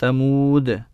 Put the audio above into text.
Samuda.